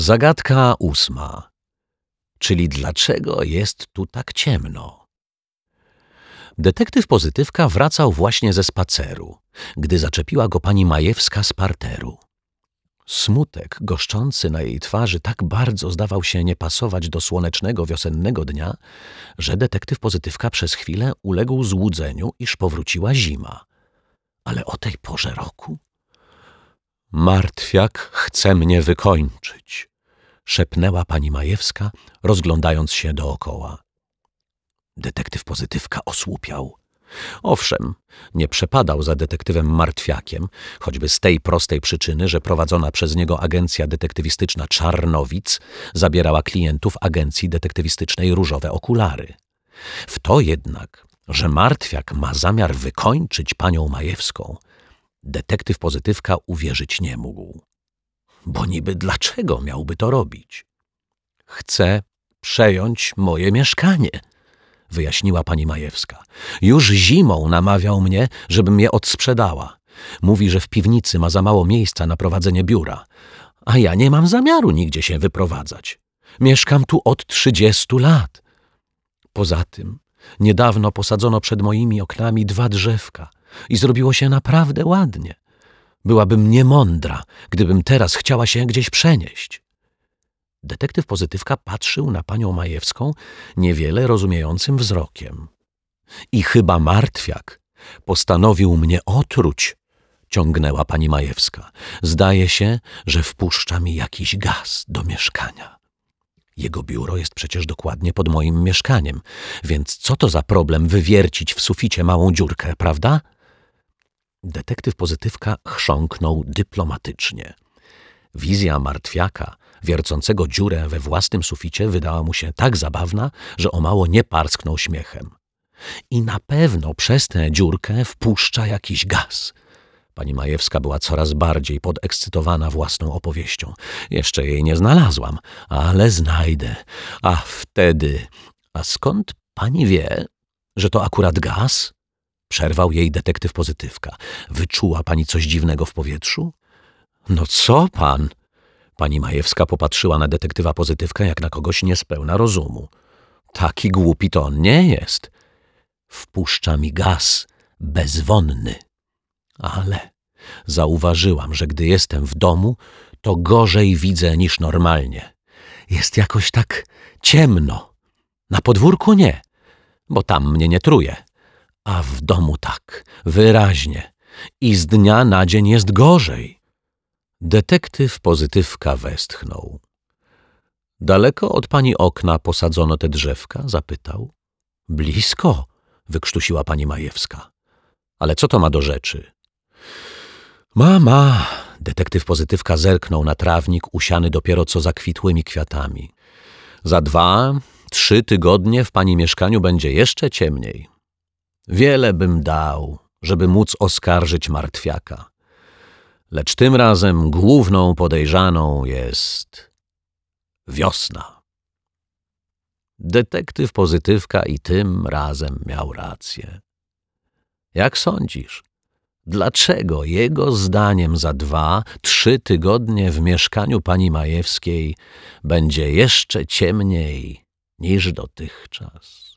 Zagadka ósma. Czyli dlaczego jest tu tak ciemno? Detektyw Pozytywka wracał właśnie ze spaceru, gdy zaczepiła go pani Majewska z parteru. Smutek goszczący na jej twarzy tak bardzo zdawał się nie pasować do słonecznego wiosennego dnia, że detektyw Pozytywka przez chwilę uległ złudzeniu, iż powróciła zima. Ale o tej porze roku? Martwiak chce mnie wykończyć, szepnęła pani Majewska, rozglądając się dookoła. Detektyw Pozytywka osłupiał. Owszem, nie przepadał za detektywem martwiakiem, choćby z tej prostej przyczyny, że prowadzona przez niego agencja detektywistyczna Czarnowic zabierała klientów agencji detektywistycznej Różowe Okulary. W to jednak, że martwiak ma zamiar wykończyć panią Majewską, detektyw pozytywka uwierzyć nie mógł. Bo niby dlaczego miałby to robić? Chce przejąć moje mieszkanie – wyjaśniła pani Majewska. Już zimą namawiał mnie, żebym je odsprzedała. Mówi, że w piwnicy ma za mało miejsca na prowadzenie biura, a ja nie mam zamiaru nigdzie się wyprowadzać. Mieszkam tu od trzydziestu lat. Poza tym, niedawno posadzono przed moimi oknami dwa drzewka i zrobiło się naprawdę ładnie. Byłabym niemądra, gdybym teraz chciała się gdzieś przenieść. Detektyw Pozytywka patrzył na panią Majewską niewiele rozumiejącym wzrokiem. I chyba martwiak postanowił mnie otruć, ciągnęła pani Majewska. Zdaje się, że wpuszcza mi jakiś gaz do mieszkania. Jego biuro jest przecież dokładnie pod moim mieszkaniem, więc co to za problem wywiercić w suficie małą dziurkę, prawda? Detektyw Pozytywka chrząknął dyplomatycznie. Wizja martwiaka wiercącego dziurę we własnym suficie wydała mu się tak zabawna, że o mało nie parsknął śmiechem. I na pewno przez tę dziurkę wpuszcza jakiś gaz. Pani Majewska była coraz bardziej podekscytowana własną opowieścią. Jeszcze jej nie znalazłam, ale znajdę. A wtedy... A skąd pani wie, że to akurat gaz? Przerwał jej detektyw pozytywka. Wyczuła pani coś dziwnego w powietrzu? No co pan? Pani Majewska popatrzyła na detektywa pozytywkę jak na kogoś niespełna rozumu. Taki głupi to on nie jest. Wpuszcza mi gaz bezwonny. Ale zauważyłam, że gdy jestem w domu, to gorzej widzę niż normalnie. Jest jakoś tak ciemno. Na podwórku nie, bo tam mnie nie truje. A w domu tak, wyraźnie. I z dnia na dzień jest gorzej. Detektyw pozytywka westchnął. Daleko od pani okna posadzono te drzewka? zapytał. Blisko, wykrztusiła pani Majewska. Ale co to ma do rzeczy? Mama, detektyw pozytywka zerknął na trawnik usiany dopiero co zakwitłymi kwiatami. Za dwa, trzy tygodnie w pani mieszkaniu będzie jeszcze ciemniej. Wiele bym dał, żeby móc oskarżyć martwiaka lecz tym razem główną podejrzaną jest wiosna. Detektyw pozytywka i tym razem miał rację. Jak sądzisz, dlaczego jego zdaniem za dwa, trzy tygodnie w mieszkaniu pani Majewskiej będzie jeszcze ciemniej niż dotychczas?